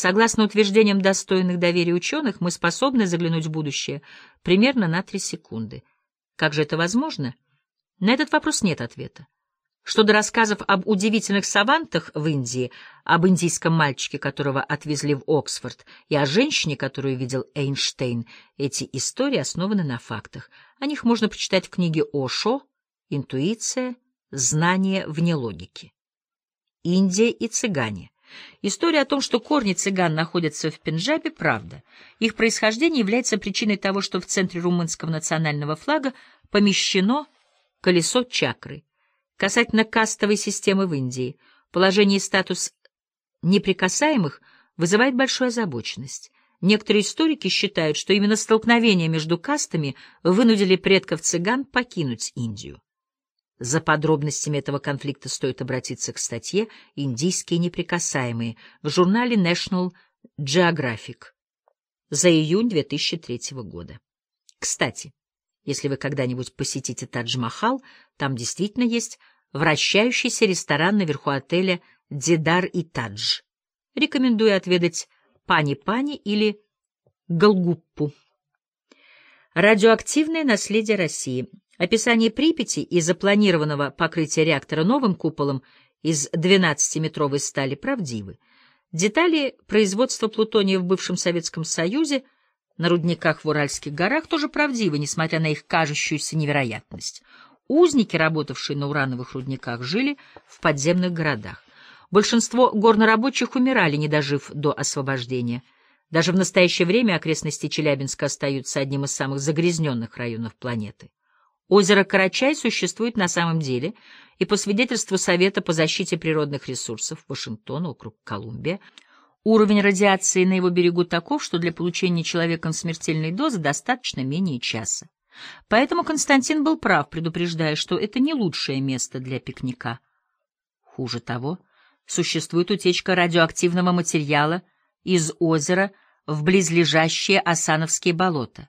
Согласно утверждениям достойных доверия ученых, мы способны заглянуть в будущее примерно на три секунды. Как же это возможно? На этот вопрос нет ответа. Что до рассказов об удивительных савантах в Индии, об индийском мальчике, которого отвезли в Оксфорд, и о женщине, которую видел Эйнштейн, эти истории основаны на фактах. О них можно почитать в книге Ошо «Интуиция. Знание вне логики». Индия и цыгане. История о том, что корни цыган находятся в Пенджабе, правда. Их происхождение является причиной того, что в центре румынского национального флага помещено колесо чакры. Касательно кастовой системы в Индии, положение и статус неприкасаемых вызывает большую озабоченность. Некоторые историки считают, что именно столкновения между кастами вынудили предков цыган покинуть Индию. За подробностями этого конфликта стоит обратиться к статье «Индийские неприкасаемые» в журнале National Geographic за июнь 2003 года. Кстати, если вы когда-нибудь посетите Тадж-Махал, там действительно есть вращающийся ресторан наверху отеля «Дидар и Тадж». Рекомендую отведать пани-пани или галгуппу. Радиоактивное наследие России. Описание Припяти и запланированного покрытия реактора новым куполом из 12-метровой стали правдивы. Детали производства плутония в бывшем Советском Союзе – на рудниках в Уральских горах тоже правдивы, несмотря на их кажущуюся невероятность. Узники, работавшие на урановых рудниках, жили в подземных городах. Большинство горнорабочих умирали, не дожив до освобождения. Даже в настоящее время окрестности Челябинска остаются одним из самых загрязненных районов планеты. Озеро Карачай существует на самом деле, и по свидетельству Совета по защите природных ресурсов Вашингтона, округ Колумбия, Уровень радиации на его берегу таков, что для получения человеком смертельной дозы достаточно менее часа. Поэтому Константин был прав, предупреждая, что это не лучшее место для пикника. Хуже того, существует утечка радиоактивного материала из озера в близлежащие Осановские болота.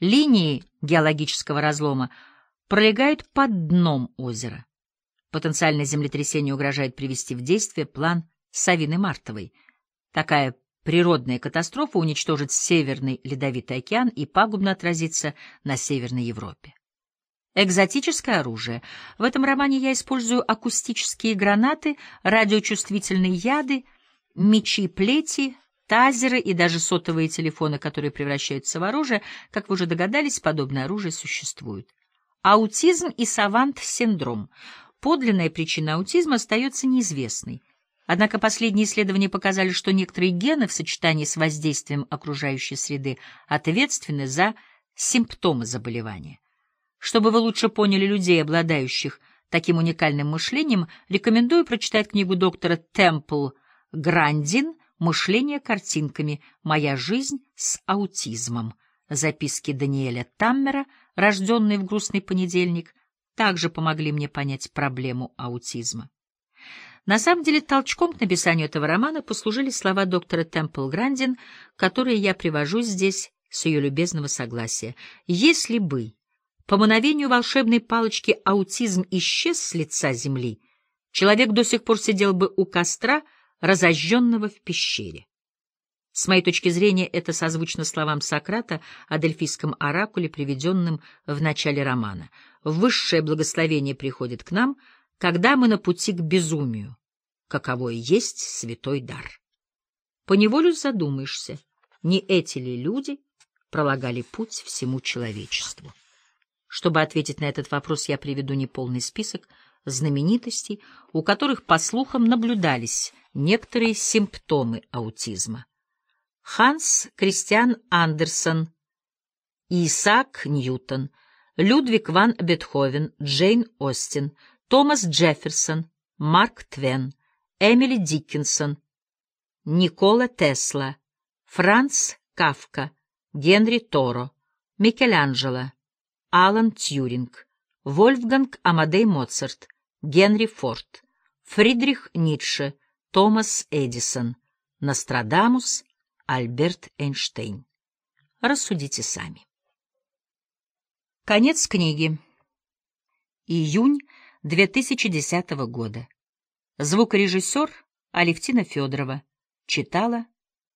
Линии геологического разлома пролегают под дном озера. Потенциальное землетрясение угрожает привести в действие план Савины-Мартовой — Такая природная катастрофа уничтожит Северный Ледовитый океан и пагубно отразится на Северной Европе. Экзотическое оружие. В этом романе я использую акустические гранаты, радиочувствительные яды, мечи-плети, тазеры и даже сотовые телефоны, которые превращаются в оружие. Как вы уже догадались, подобное оружие существует. Аутизм и савант-синдром. Подлинная причина аутизма остается неизвестной. Однако последние исследования показали, что некоторые гены в сочетании с воздействием окружающей среды ответственны за симптомы заболевания. Чтобы вы лучше поняли людей, обладающих таким уникальным мышлением, рекомендую прочитать книгу доктора Темпл Грандин «Мышление картинками. Моя жизнь с аутизмом». Записки Даниэля Таммера, рожденные в грустный понедельник, также помогли мне понять проблему аутизма. На самом деле толчком к написанию этого романа послужили слова доктора Темпл Грандин, которые я привожу здесь с ее любезного согласия. «Если бы по мановению волшебной палочки аутизм исчез с лица земли, человек до сих пор сидел бы у костра, разожженного в пещере». С моей точки зрения, это созвучно словам Сократа о дельфийском оракуле, приведенном в начале романа. «Высшее благословение приходит к нам», когда мы на пути к безумию, каково и есть святой дар. Поневолю задумаешься, не эти ли люди пролагали путь всему человечеству. Чтобы ответить на этот вопрос, я приведу неполный список знаменитостей, у которых, по слухам, наблюдались некоторые симптомы аутизма. Ханс Кристиан Андерсон, Исаак Ньютон, Людвиг ван Бетховен, Джейн Остин — Томас Джефферсон, Марк Твен, Эмили Диккенсон, Никола Тесла, Франц Кафка, Генри Торо, Микеланджело, Алан Тьюринг, Вольфганг Амадей Моцарт, Генри Форд, Фридрих Ницше, Томас Эдисон, Нострадамус, Альберт Эйнштейн. Рассудите сами. Конец книги. Июнь 2010 года. Звукорежиссер Алевтина Федорова. Читала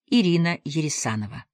Ирина Ересанова.